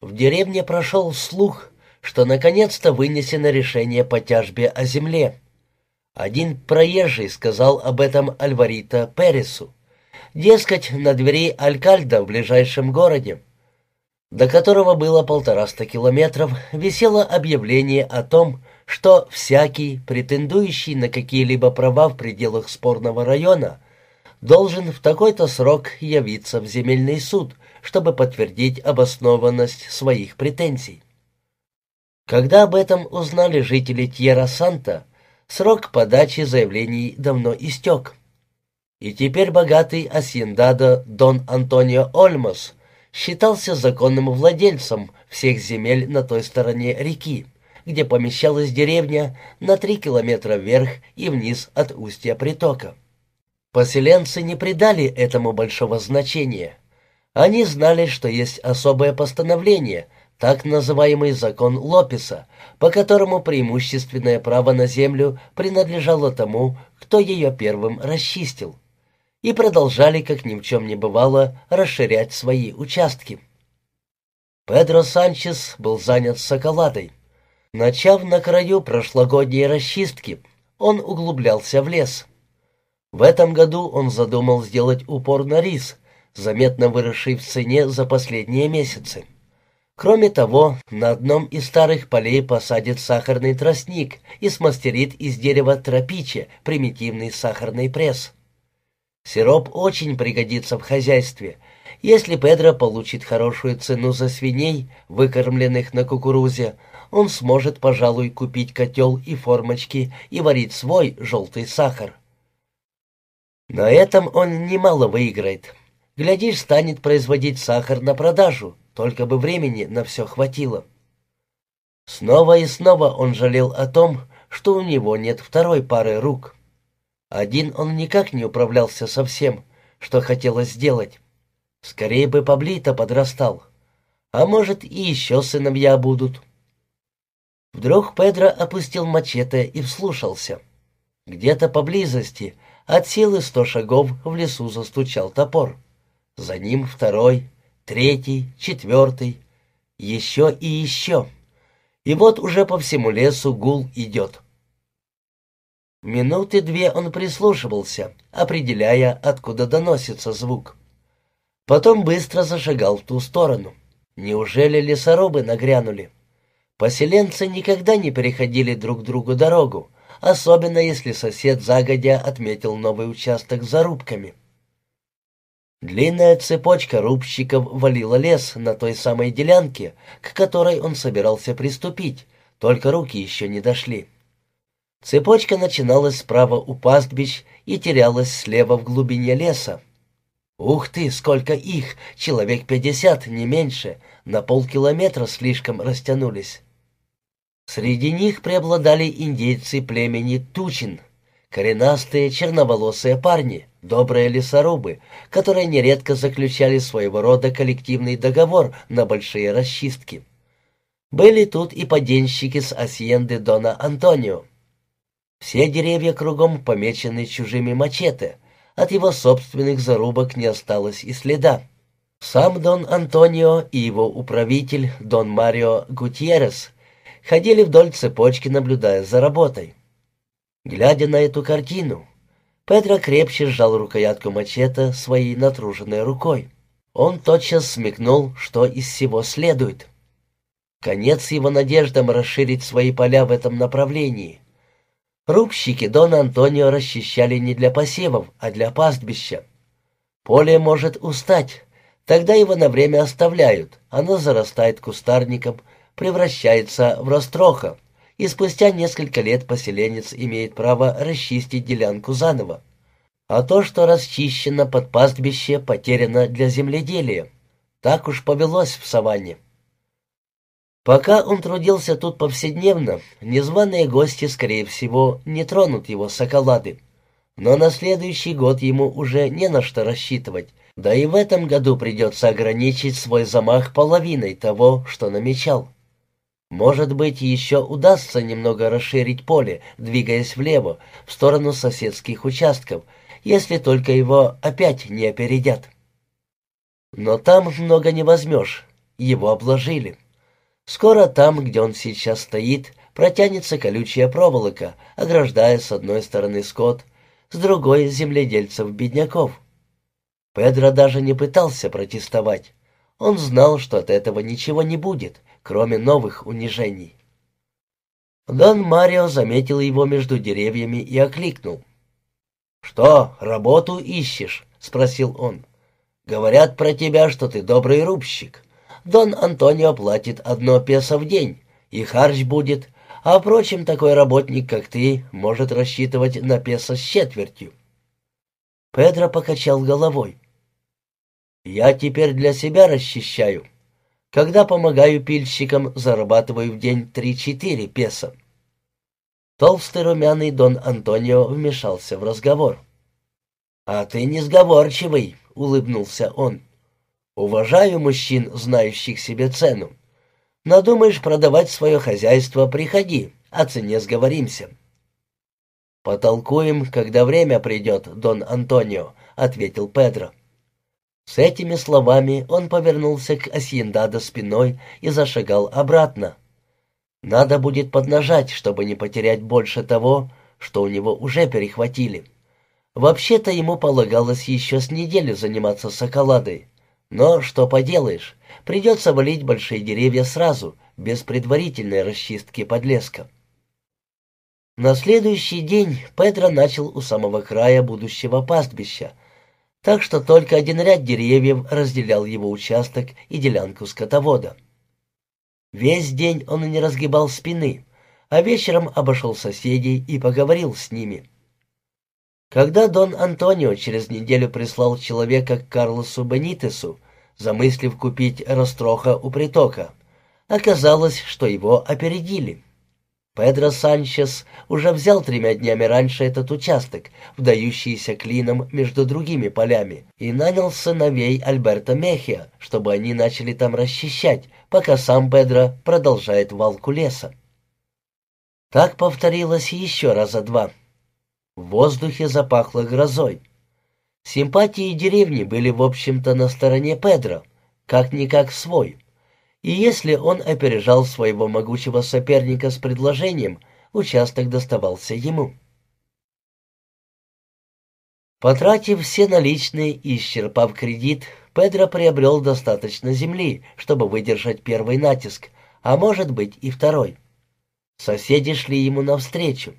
В деревне прошел слух, что наконец-то вынесено решение по тяжбе о земле. Один проезжий сказал об этом Альварита Пересу. Дескать, на двери Алькальда в ближайшем городе, до которого было полтораста километров, висело объявление о том, что всякий, претендующий на какие-либо права в пределах спорного района, должен в такой-то срок явиться в земельный суд – чтобы подтвердить обоснованность своих претензий. Когда об этом узнали жители Тьерра-Санта, срок подачи заявлений давно истек. И теперь богатый асьендадо Дон Антонио Ольмос считался законным владельцем всех земель на той стороне реки, где помещалась деревня на три километра вверх и вниз от устья притока. Поселенцы не придали этому большого значения – они знали, что есть особое постановление, так называемый закон Лопеса, по которому преимущественное право на землю принадлежало тому, кто ее первым расчистил, и продолжали, как ни в чем не бывало, расширять свои участки. Педро Санчес был занят соколадой. Начав на краю прошлогодней расчистки, он углублялся в лес. В этом году он задумал сделать упор на рис – заметно выросший в цене за последние месяцы. Кроме того, на одном из старых полей посадит сахарный тростник и смастерит из дерева тропиче примитивный сахарный пресс. Сироп очень пригодится в хозяйстве. Если Педро получит хорошую цену за свиней, выкормленных на кукурузе, он сможет, пожалуй, купить котел и формочки и варить свой желтый сахар. На этом он немало выиграет. Глядишь, станет производить сахар на продажу, только бы времени на все хватило. Снова и снова он жалел о том, что у него нет второй пары рук. Один он никак не управлялся со всем, что хотелось сделать. Скорее бы Паблито подрастал. А может, и еще сыновья будут. Вдруг Педро опустил мачете и вслушался. Где-то поблизости, от силы сто шагов, в лесу застучал топор. За ним второй, третий, четвертый, еще и еще. И вот уже по всему лесу гул идет. Минуты две он прислушивался, определяя, откуда доносится звук. Потом быстро зашагал в ту сторону. Неужели лесорубы нагрянули? Поселенцы никогда не переходили друг другу дорогу, особенно если сосед загодя отметил новый участок за рубками. Длинная цепочка рубщиков валила лес на той самой делянке, к которой он собирался приступить, только руки еще не дошли. Цепочка начиналась справа у пастбищ и терялась слева в глубине леса. Ух ты, сколько их! Человек пятьдесят, не меньше, на полкилометра слишком растянулись. Среди них преобладали индейцы племени Тучин, коренастые черноволосые парни, добрые лесорубы, которые нередко заключали своего рода коллективный договор на большие расчистки. Были тут и поденщики с асьенды Дона Антонио. Все деревья кругом помечены чужими мачете, от его собственных зарубок не осталось и следа. Сам Дон Антонио и его управитель Дон Марио Гутьеррес ходили вдоль цепочки, наблюдая за работой. Глядя на эту картину, Педро крепче сжал рукоятку мачете своей натруженной рукой. Он тотчас смекнул, что из всего следует. Конец его надеждам расширить свои поля в этом направлении. Рубщики Дона Антонио расчищали не для посевов, а для пастбища. Поле может устать, тогда его на время оставляют, оно зарастает кустарником, превращается в растроха, и спустя несколько лет поселенец имеет право расчистить делянку заново. А то, что расчищено под пастбище, потеряно для земледелия. Так уж повелось в саванне. Пока он трудился тут повседневно, незваные гости, скорее всего, не тронут его соколады. Но на следующий год ему уже не на что рассчитывать, да и в этом году придется ограничить свой замах половиной того, что намечал. Может быть, еще удастся немного расширить поле, двигаясь влево, в сторону соседских участков, если только его опять не опередят. Но там много не возьмешь, его обложили. Скоро там, где он сейчас стоит, протянется колючая проволока, ограждая с одной стороны скот, с другой — земледельцев-бедняков. Педро даже не пытался протестовать. Он знал, что от этого ничего не будет, кроме новых унижений. Дон Марио заметил его между деревьями и окликнул. «Что, работу ищешь?» — спросил он. «Говорят про тебя, что ты добрый рубщик. Дон Антонио платит одно песо в день, и харч будет, а, впрочем, такой работник, как ты, может рассчитывать на песо с четвертью». Педро покачал головой. «Я теперь для себя расчищаю. Когда помогаю пильщикам, зарабатываю в день три-четыре песо». Толстый румяный Дон Антонио вмешался в разговор. «А ты несговорчивый», — улыбнулся он. «Уважаю мужчин, знающих себе цену. Надумаешь продавать свое хозяйство, приходи, о цене сговоримся». «Потолкуем, когда время придет, Дон Антонио», — ответил Педро. С этими словами он повернулся к Асьендадо спиной и зашагал обратно. Надо будет поднажать, чтобы не потерять больше того, что у него уже перехватили. Вообще-то ему полагалось еще с неделю заниматься соколадой. Но что поделаешь, придется валить большие деревья сразу, без предварительной расчистки подлеска. На следующий день Педро начал у самого края будущего пастбища, так что только один ряд деревьев разделял его участок и делянку скотовода. Весь день он не разгибал спины, а вечером обошел соседей и поговорил с ними. Когда Дон Антонио через неделю прислал человека к Карлосу Бенитесу, замыслив купить растроха у притока, оказалось, что его опередили. Педро Санчес уже взял тремя днями раньше этот участок, вдающийся клином между другими полями, и нанял сыновей Альберта Мехия, чтобы они начали там расчищать, пока сам Педро продолжает валку леса. Так повторилось еще раза два. В воздухе запахло грозой. Симпатии деревни были, в общем-то, на стороне Педро, как-никак свой — и если он опережал своего могучего соперника с предложением, участок доставался ему. Потратив все наличные и исчерпав кредит, Педро приобрел достаточно земли, чтобы выдержать первый натиск, а может быть и второй. Соседи шли ему навстречу.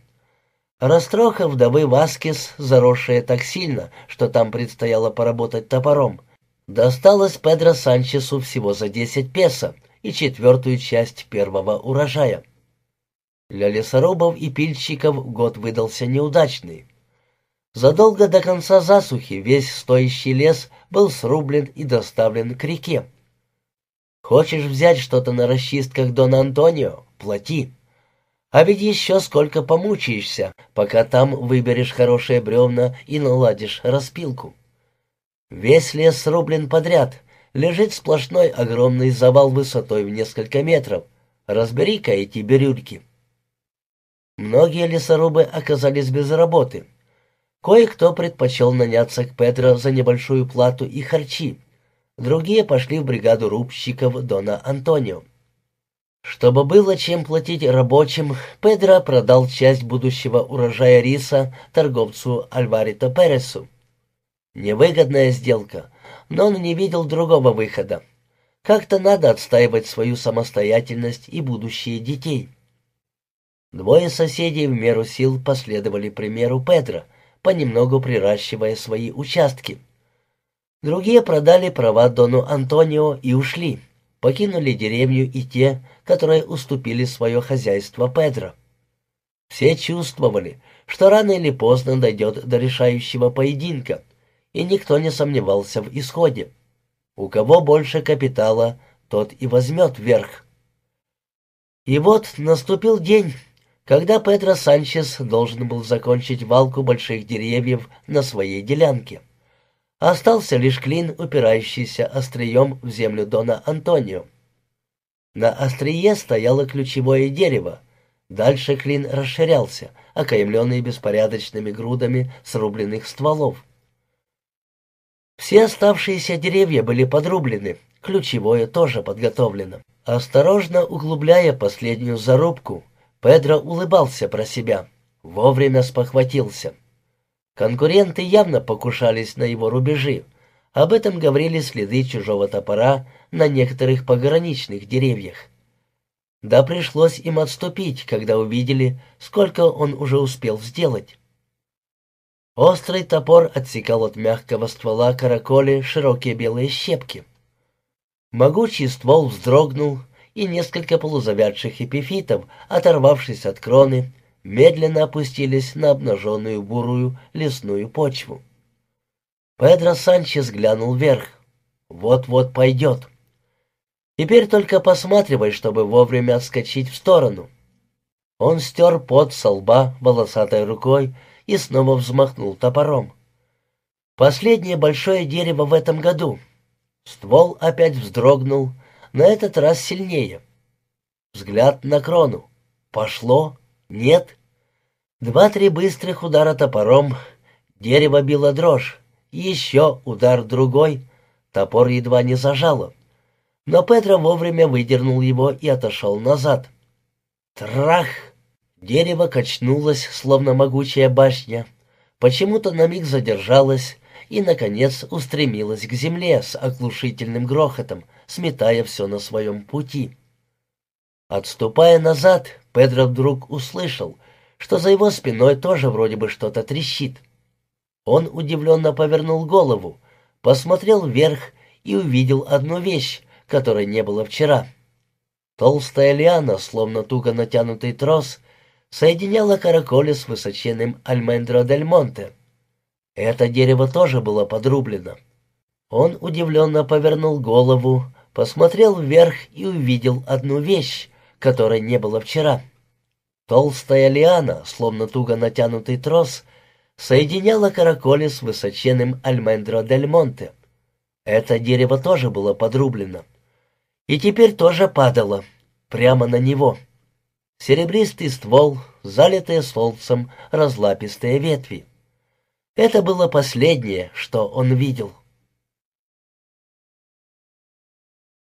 Растроха вдовы Васкес, заросшая так сильно, что там предстояло поработать топором, Досталось Педро Санчесу всего за 10 песо и четвертую часть первого урожая. Для лесорубов и пильщиков год выдался неудачный. Задолго до конца засухи весь стоящий лес был срублен и доставлен к реке. Хочешь взять что-то на расчистках Дон Антонио? Плати. А ведь еще сколько помучаешься, пока там выберешь хорошие бревна и наладишь распилку. Весь лес срублен подряд. Лежит сплошной огромный завал высотой в несколько метров. Разбери-ка эти бирюльки. Многие лесорубы оказались без работы. Кое-кто предпочел наняться к Педро за небольшую плату и харчи. Другие пошли в бригаду рубщиков Дона Антонио. Чтобы было чем платить рабочим, Педро продал часть будущего урожая риса торговцу Альварито Пересу. Невыгодная сделка, но он не видел другого выхода. Как-то надо отстаивать свою самостоятельность и будущее детей. Двое соседей в меру сил последовали примеру Педро, понемногу приращивая свои участки. Другие продали права Дону Антонио и ушли, покинули деревню и те, которые уступили свое хозяйство Педро. Все чувствовали, что рано или поздно дойдет до решающего поединка — и никто не сомневался в исходе. У кого больше капитала, тот и возьмет верх. И вот наступил день, когда Педро Санчес должен был закончить валку больших деревьев на своей делянке. Остался лишь клин, упирающийся острием в землю Дона Антонио. На острие стояло ключевое дерево. Дальше клин расширялся, окаймленный беспорядочными грудами срубленных стволов. Все оставшиеся деревья были подрублены, ключевое тоже подготовлено. Осторожно углубляя последнюю зарубку, Педро улыбался про себя, вовремя спохватился. Конкуренты явно покушались на его рубежи, об этом говорили следы чужого топора на некоторых пограничных деревьях. Да пришлось им отступить, когда увидели, сколько он уже успел сделать. Острый топор отсекал от мягкого ствола караколи широкие белые щепки. Могучий ствол вздрогнул, и несколько полузавядших эпифитов, оторвавшись от кроны, медленно опустились на обнаженную бурую лесную почву. Педро Санчес глянул вверх. Вот-вот пойдет. Теперь только посматривай, чтобы вовремя отскочить в сторону. Он стер пот со лба волосатой рукой и снова взмахнул топором. Последнее большое дерево в этом году. Ствол опять вздрогнул, на этот раз сильнее. Взгляд на крону. Пошло? Нет? Два-три быстрых удара топором. Дерево било дрожь. Еще удар другой. Топор едва не зажало. Но Петро вовремя выдернул его и отошел назад. Трах! Дерево качнулось, словно могучая башня. Почему-то на миг задержалось и, наконец, устремилось к земле с оглушительным грохотом, сметая все на своем пути. Отступая назад, Педро вдруг услышал, что за его спиной тоже вроде бы что-то трещит. Он удивленно повернул голову, посмотрел вверх и увидел одну вещь, которой не было вчера. Толстая лиана, словно туго натянутый трос, соединяла караколи с высоченным Альмендро дель Монте. Это дерево тоже было подрублено. Он удивленно повернул голову, посмотрел вверх и увидел одну вещь, которой не было вчера. Толстая лиана, словно туго натянутый трос, соединяла караколи с высоченным Альмендро дель Монте. Это дерево тоже было подрублено. И теперь тоже падало, прямо на него. Серебристый ствол, залитые солнцем разлапистые ветви. Это было последнее, что он видел.